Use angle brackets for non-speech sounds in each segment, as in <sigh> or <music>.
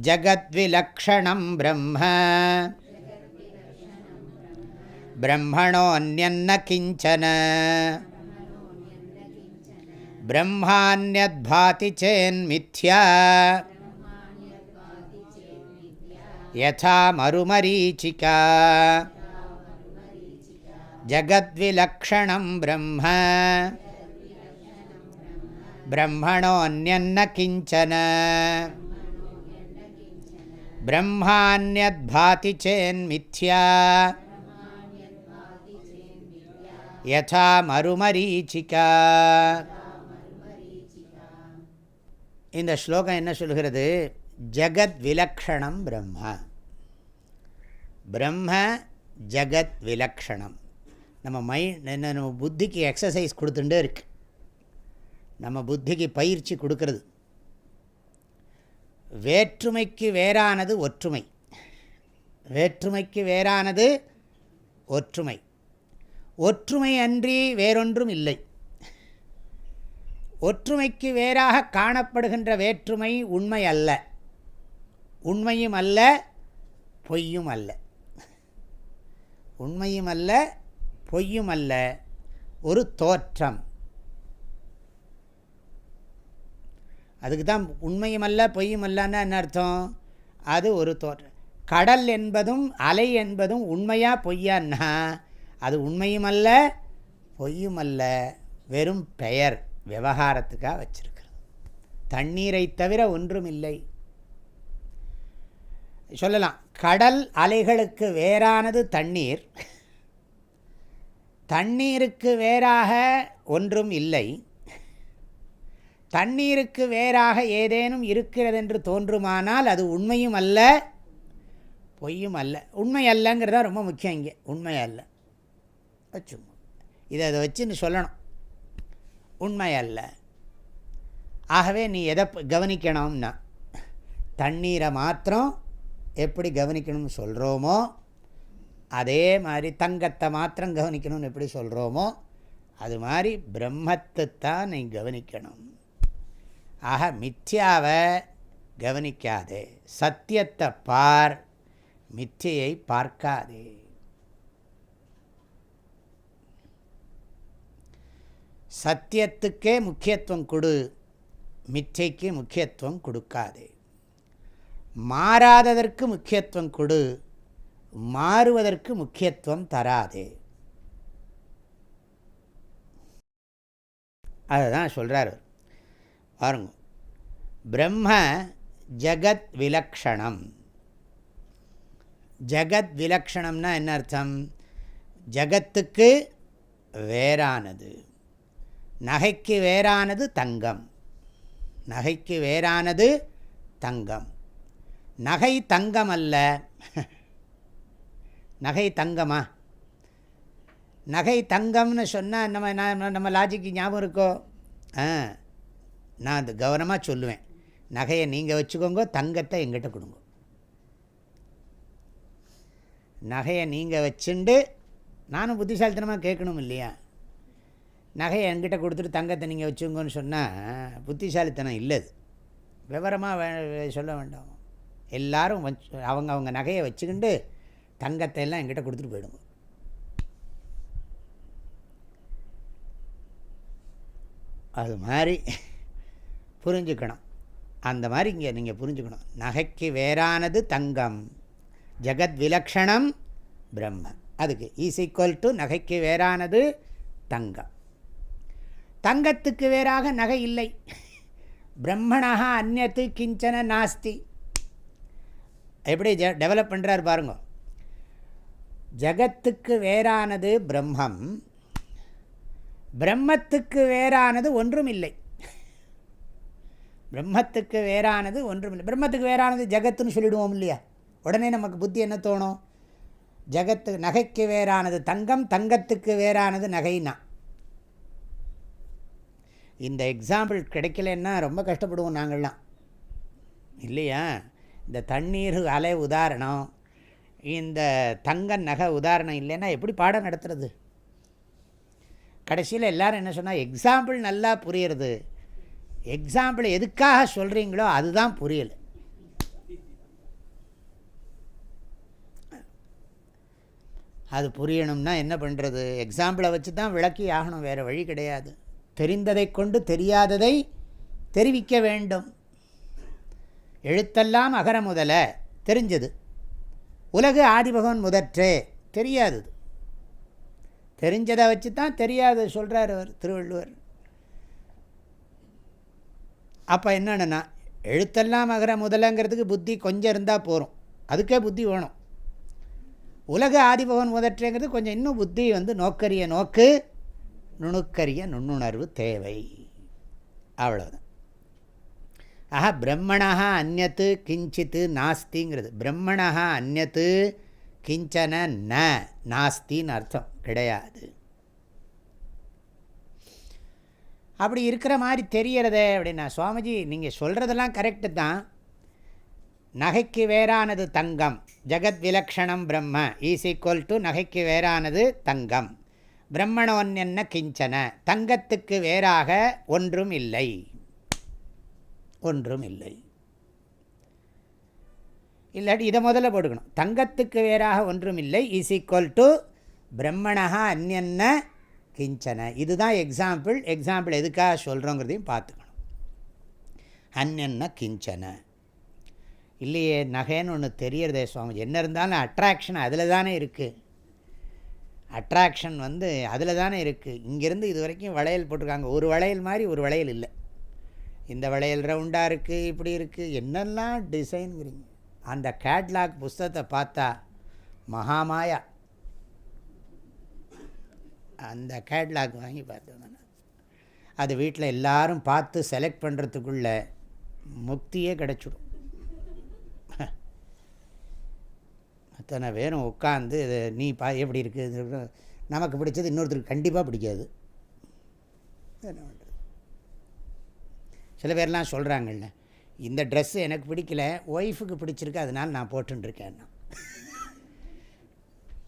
जगद्विलक्षणं ब्रह्म। ब्रह्मणोऽन्यन्न किञ्चन। ब्रह्मान्यद्भाति चेन्मिथ्या यथा मरुमरीचिका ஜகத்விலக்ஷணம் பிரம்ம பிரம்மணோன்யன்ன கிஞ்சன பிரம்மான்யத்பாதி சேன்மித்யா யதா மறுமரீச்சிகா இந்த ஸ்லோகம் என்ன சொல்கிறது? ஜகத் விலக்ஷணம் பிரம்ம பிரம்ம ஜகத் விலக்ஷணம் நம்ம மை நம்ம புத்திக்கு எக்ஸசைஸ் கொடுத்துட்டே இருக்கு. நம்ம புத்திக்கு பயிற்சி கொடுக்கறது. வேற்றுமைக்கு வேறானது ஒற்றுமை. வேற்றுமைக்கு வேறானது ஒற்றுமை. ஒற்றுமை அன்றி வேறொன்றும் இல்லை. ஒற்றுமைக்கு வேறாக காணப்படுகின்ற வேற்றுமை உண்மை அல்ல. உண்மையும் அல்ல பொய்யும் அல்ல. உண்மையும் அல்ல பொய்யுமல்ல ஒரு தோற்றம். அதுக்கு தான் உண்மையுமல்ல அல்ல பொய்யும் அல்லன்னா என்ன அர்த்தம்? அது ஒரு தோற்றம் கடல் என்பதும் அலை என்பதும் உண்மையா பொய்யான்னா அது உண்மையுமல்ல பொய்யுமல்ல வெறும் பெயர் விவகாரத்துக்காக வச்சிருக்கிறது. தண்ணீரை தவிர ஒன்றும் இல்லை சொல்லலாம் கடல் அலைகளுக்கு வேறானது தண்ணீர். தண்ணீருக்கு வேறாக ஒன்றும் இல்லை. தண்ணீருக்கு வேறாக ஏதேனும் இருக்கிறதென்று தோன்றுமானால் அது உண்மையும் அல்ல பொய்யும் அல்ல. உண்மை அல்லங்கிறதா ரொம்ப முக்கியம் இங்கே. உண்மை அல்ல. வச்சு இதை அதை வச்சுன்னு சொல்லணும். உண்மை அல்ல. ஆகவே நீ எதை கவனிக்கணும்னா தண்ணீரை மாத்திரம் எப்படி கவனிக்கணும்னு சொல்கிறோமோ அதே மாதிரி தங்கத்தை மாத்திரம் கவனிக்கணும்னு எப்படி சொல்கிறோமோ அது மாதிரி பிரம்மத்தை தான் நீ கவனிக்கணும். ஆக மித்யாவை கவனிக்காதே சத்தியத்தை பார் மித்தியை பார்க்காதே. சத்தியத்துக்கே முக்கியத்துவம் கொடு மிச்சைக்கு முக்கியத்துவம் கொடுக்காதே. மாறாததற்கு முக்கியத்துவம் கொடு மாறுவதற்கு முக்கியத்துவம் தராது. அதுதான் சொல்கிறார் பாருங்க. பிரம்ம ஜகத் விலக்ஷணம். ஜகத் விலக்ஷணம்னா என்ன அர்த்தம்? ஜகத்துக்கு வேறானது. நகைக்கு வேறானது தங்கம். நகைக்கு வேறானது தங்கம். நகை தங்கம் அல்ல <laughs> நகை தங்கமா? நகை தங்கம்னு சொன்னால் நம்ம நான் நம்ம லாஜிக்கு ஞாபகம் இருக்கோ? ஆ நான் அது கவனமாக சொல்லுவேன். நகையை நீங்கள் வச்சுக்கோங்க தங்கத்தை எங்கிட்ட கொடுங்க. நகையை நீங்கள் வச்சுண்டு நானும் புத்திசாலித்தனமாக கேட்கணும் இல்லையா? நகையை என்கிட்ட கொடுத்துட்டு தங்கத்தை நீங்கள் வச்சுக்கோங்கன்னு சொன்னால் புத்திசாலித்தனம் இல்லது விவரமாக சொல்ல வேண்டாம். எல்லோரும் வச்சு அவங்க அவங்க நகையை வச்சுக்கிண்டு தங்கத்தை எல்லாம் என்கிட்ட கொடுத்துட்டு போயிடுங்க அது மாதிரி புரிஞ்சுக்கணும். அந்த மாதிரி இங்கே நீங்கள் புரிஞ்சுக்கணும். நகைக்கு வேறானது தங்கம். ஜெகத் விலக்ஷணம் பிரம்ம. அதுக்கு ஈஸ் ஈக்குவல் டு நகைக்கு வேறானது தங்கம். தங்கத்துக்கு வேறாக நகை இல்லை. பிரம்மணா அந்நத்து கிஞ்சன நாஸ்தி. எப்படி ஜ டெவலப் பண்ணுறார் பாருங்கள் ஜகத்துக்கு வேறானது பிரம்மம். பிரம்மத்துக்கு வேறானது ஒன்றும் இல்லை பிரம்மத்துக்கு வேறானது ஒன்றும் இல்லை பிரம்மத்துக்கு வேறானது ஜகத்துன்னு சொல்லிடுவோம் இல்லையா? உடனே நமக்கு புத்தி என்ன தோணும்? ஜகத்து நகைக்கு வேறானது தங்கம் தங்கத்துக்கு வேறானது நகைனா. இந்த எக்ஸாம்பிள் கிடைக்கலன்னா ரொம்ப கஷ்டப்படுவோம் நாங்கள்லாம். இல்லையா? இந்த தண்ணீர் அலை உதாரணம் இந்த தங்க நகை உதாரணம் இல்லைன்னா எப்படி பாடம் நடத்துறது? கடைசியில் எல்லோரும் என்ன சொன்னால் எக்ஸாம்பிள் நல்லா புரியுறது. எக்ஸாம்பிள் எதுக்காக சொல்கிறீங்களோ அதுதான் புரியலை. அது புரியணும்னா என்ன பண்ணுறது எக்ஸாம்பிளை வச்சு தான் விளக்கி ஆகணும் வேறு வழி கிடையாது. தெரிந்ததை கொண்டு தெரியாததை தெரிவிக்க வேண்டும். எழுத்தெல்லாம் அகர முதல தெரிஞ்சது. உலகு ஆதிபகவன் முதற்றே. தெரியாதது தெரிஞ்சதை வச்சு தான் தெரியாது சொல்கிறார் அவர் திருவள்ளுவர். அப்போ என்னென்னா எழுத்தெல்லாம் அகர முதலங்கிறதுக்கு புத்தி கொஞ்சம் இருந்தால் போகிறோம் அதுக்கே புத்தி வேணும். உலக ஆதிபவன் முதற்றேங்கிறது கொஞ்சம் இன்னும் புத்தி வந்து நோக்கரிய நோக்கு நுணுக்கரிய நுண்ணுணர்வு தேவை. அவ்வளோதான் ஆஹா பிரம்மணா அந்நத்து கிஞ்சித்து நாஸ்திங்கிறது. பிரம்மணா அந்நத்து கிஞ்சன ந நாஸ்தின்னு அர்த்தம். கிடையாது. அப்படி இருக்கிற மாதிரி தெரியறதே அப்படின்னா சுவாமிஜி நீங்கள் சொல்கிறதெல்லாம் கரெக்டு தான். நகைக்கு வேறானது தங்கம். ஜெகத் விலக்ஷணம் பிரம்ம. ஈஸ் ஈக்குவல் டு நகைக்கு வேறானது தங்கம். பிரம்மணோன் என்ன கிஞ்சன. தங்கத்துக்கு வேறாக ஒன்றும் இல்லை. ஒன்றும் இல்லை. இல்லாட்டி இதை முதல்ல போட்டுக்கணும். தங்கத்துக்கு வேறாக ஒன்றும் இல்லை. இஸ் ஈக்குவல் டு பிரம்மணா அந்நன்ன கிஞ்சன. இதுதான் எக்ஸாம்பிள் எக்ஸாம்பிள் எதுக்காக சொல்கிறோங்கிறதையும் பார்த்துக்கணும். அந்நன்ன கிஞ்சன. இல்லையே நகைன்னு ஒன்று தெரியறதே சுவாமி என்ன இருந்தாலும் அட்ராக்ஷன் அதில் தானே இருக்குது அட்ராக்ஷன் வந்து அதில் தானே இருக்குது இங்கேருந்து இது வரைக்கும் வளையல் போட்டிருக்காங்க. ஒரு வளையல் மாதிரி ஒரு வளையல் இல்லை. இந்த வளையல் ரவுண்டாக இருக்குது இப்படி இருக்குது என்னெல்லாம் டிசைனுங்கிறீங்க அந்த கேட்லாக் புஸ்தகத்தை பார்த்தா மகாமாயா. அந்த கேட்லாக் வாங்கி பார்த்தேன் அது வீட்டில் எல்லோரும் பார்த்து செலக்ட் பண்ணுறதுக்குள்ள முக்தியே கிடச்சிடும். அத்தனை பேரும் உட்காந்து நீ பா எப்படி இருக்குது நமக்கு பிடிச்சது இன்னொருத்தருக்கு கண்டிப்பாக பிடிக்காது. என்ன சில பேர்லாம் சொல்கிறாங்கல்ல இந்த ட்ரெஸ்ஸு எனக்கு பிடிக்கல ஒய்ஃபுக்கு பிடிச்சிருக்கு அதனால் நான் போட்டுருக்கேன்னா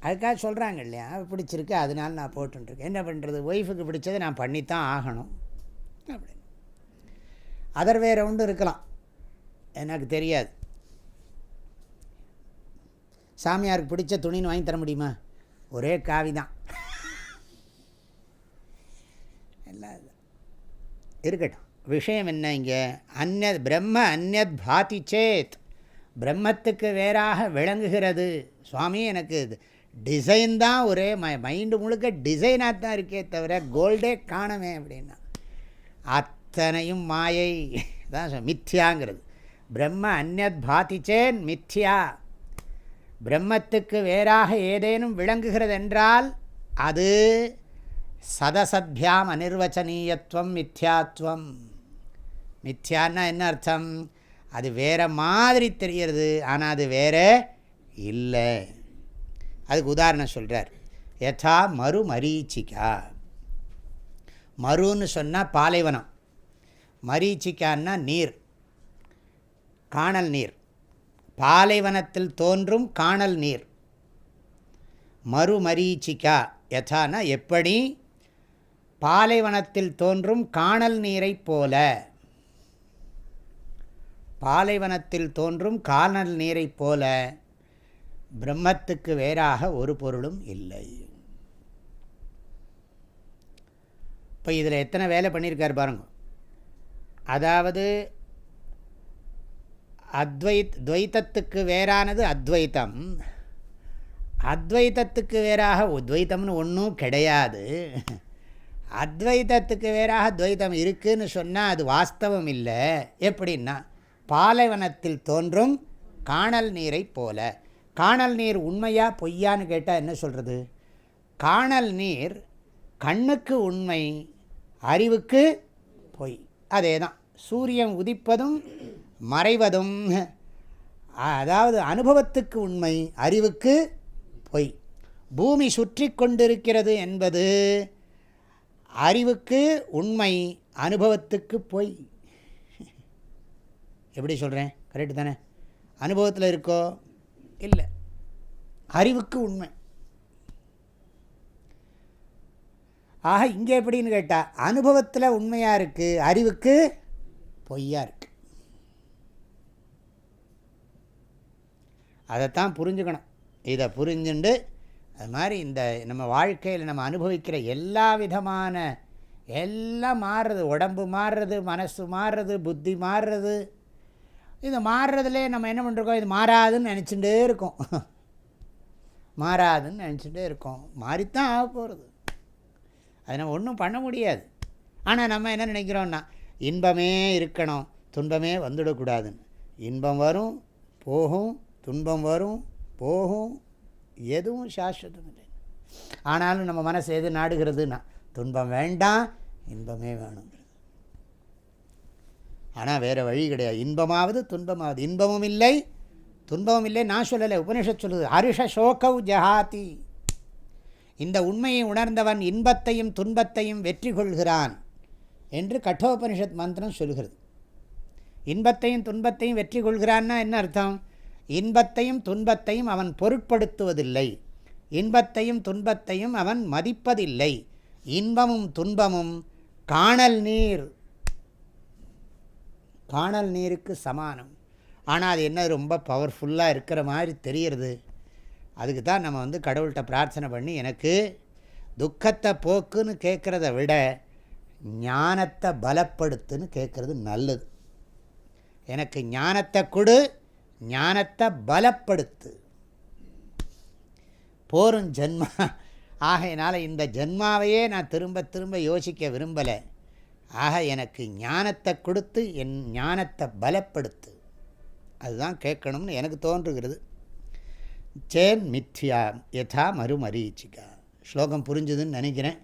அதுக்காக சொல்கிறாங்க இல்லையா பிடிச்சிருக்கு அதனால் நான் போட்டுருக்கேன் என்ன பண்ணுறது ஒய்ஃபுக்கு பிடிச்சதை நான் பண்ணித்தான் ஆகணும். அப்படின்னு அதர் வேறு ஒன்று இருக்கலாம். எனக்கு தெரியாது. சாமியாருக்கு பிடிச்ச துணின்னு வாங்கி தர முடியுமா? ஒரே காவி தான் எல்லாம் இருக்கட்டும். விஷயம் என்ன இங்கே? அந்நத் பிரம்ம அந்நத் பாதி சேத். பிரம்மத்துக்கு வேறாக விளங்குகிறது. சுவாமி எனக்கு டிசைன் தான் ஒரே மை மைண்டு முழுக்க டிசைனாக தான் இருக்கே தவிர கோல்டே காணமே அப்படின்னா. அத்தனையும் மாயை. தான் மித்யாங்கிறது. பிரம்ம அந்நத் பாதிச்சேன் சேன் மித்யா. பிரம்மத்துக்கு வேறாக ஏதேனும் விளங்குகிறது என்றால் அது சதசத்யாம் அனிர்வச்சனீயத்துவம் மித்யாத்வம் மித்யான்னா என்ன அர்த்தம்? அது வேறு மாதிரி தெரிகிறது ஆனால் அது வேறு இல்லை. அதுக்கு உதாரணம் சொல்கிறார் யதா மறு மரீச்சிக்கா மருன்னு சொன்னால் பாலைவனம். மரீச்சிக்கான்னா நீர் காணல் நீர். பாலைவனத்தில் தோன்றும் காணல் நீர். மறுமரீச்சிக்கா யதானா எப்படி? பாலைவனத்தில் தோன்றும் காணல் நீரைப் போல. பாலைவனத்தில் தோன்றும் கால்நல் நீரைப் போல பிரம்மத்துக்கு வேறாக ஒரு பொருளும் இல்லை. இப்போ இதில் எத்தனை வேலை பண்ணியிருக்கார் பாருங்க. அதாவது அத்வைத் துவைத்தத்துக்கு வேறானது அத்வைத்தம். அத்வைத்தத்துக்கு வேறாக துவைத்தம்னு ஒன்றும் கிடையாது. அத்வைத்தத்துக்கு வேறாக துவைத்தம் இருக்குதுன்னு சொன்னால் அது வாஸ்தவம் இல்லை. எப்படின்னா பாலைவனத்தில் தோன்றும் காணல் நீரை போல. காணல் நீர் உண்மையாக பொய்யான்னு கேட்டால் என்ன சொல்கிறது காணல் நீர் கண்ணுக்கு உண்மை அறிவுக்கு பொய். அதே தான் சூரியன் உதிப்பதும் மறைவதும். அதாவது அனுபவத்துக்கு உண்மை அறிவுக்கு பொய். பூமி சுற்றி கொண்டிருக்கிறது என்பது அறிவுக்கு உண்மை அனுபவத்துக்கு பொய். எப்படி சொல்கிறேன் கரெக்டு தானே? அனுபவத்தில் இருக்கோ? இல்லை. அறிவுக்கு உண்மை. ஆக இங்கே எப்படின்னு கேட்டால் அனுபவத்தில் உண்மையாக இருக்குது அறிவுக்கு பொய்யாக இருக்குது அதைத்தான் புரிஞ்சுக்கணும். இதை புரிஞ்சுண்டு அது மாதிரி இந்த நம்ம வாழ்க்கையில் நம்ம அனுபவிக்கிற எல்லா விதமான எல்லாம் மாறுறது உடம்பு மாறுறது மனசு மாறுறது புத்தி மாறுறது இது மாறுறதுலே நம்ம என்ன பண்ணுறோம் இது மாறாதுன்னு நினச்சிட்டே இருக்கோம். மாறாதுன்னு நினச்சிட்டே இருக்கோம். மாறித்தான் ஆக போகிறது அதை நம்ம ஒன்றும் பண்ண முடியாது. ஆனால் நம்ம என்ன நினைக்கிறோன்னா இன்பமே இருக்கணும் துன்பமே வந்துடக்கூடாதுன்னு இன்பம் வரும் போகும் துன்பம் வரும் போகும். எதுவும் சாஸ்வதம் இல்லை. ஆனாலும் நம்ம மனசு எது நாடுகிறதுனா துன்பம் வேண்டாம் இன்பமே வேணும். ஆனால் வேறு வழி கிடையாது. இன்பமாவது துன்பமாவது. இன்பமும் இல்லை துன்பமும் இல்லை. நான் சொல்லலை உபனிஷத் சொல்லுது. ஹரிஷ சோகவ் ஜஹாதி. இந்த உண்மையை உணர்ந்தவன் இன்பத்தையும் துன்பத்தையும் வெற்றி கொள்கிறான் என்று கட்டோபனிஷத் மந்திரம் சொல்கிறது. இன்பத்தையும் துன்பத்தையும் வெற்றி கொள்கிறான்னா என்ன அர்த்தம்? இன்பத்தையும் துன்பத்தையும் அவன் பொருட்படுத்துவதில்லை. இன்பத்தையும் துன்பத்தையும் அவன் மதிப்பதில்லை. இன்பமும் துன்பமும் காணல் நீர். காணல் நீருக்கு சமானம். ஆனால் அது என்ன ரொம்ப பவர்ஃபுல்லாக இருக்கிற மாதிரி தெரிகிறது அதுக்கு தான் நம்ம வந்து கடவுள்கிட்ட பிரார்த்தனை பண்ணி எனக்கு துக்கத்தை போக்குன்னு கேட்குறத விட ஞானத்தை பலப்படுத்துன்னு கேட்குறது நல்லது. எனக்கு ஞானத்தை கொடு ஞானத்தை பலப்படுத்து. போரும் ஜென்மா. ஆகையினால் இந்த ஜென்மாவையே நான் திரும்ப திரும்ப யோசிக்க விரும்பலை. ஆக எனக்கு ஞானத்தை கொடுத்து என் ஞானத்தை பலப்படுத்து. அதுதான் கேட்கணும்னு எனக்கு தோன்றுகிறது. சேன் மித்யா யதா மறுமரீச்சிகா. ஸ்லோகம் புரிஞ்சுதுன்னு நினைக்கிறேன்.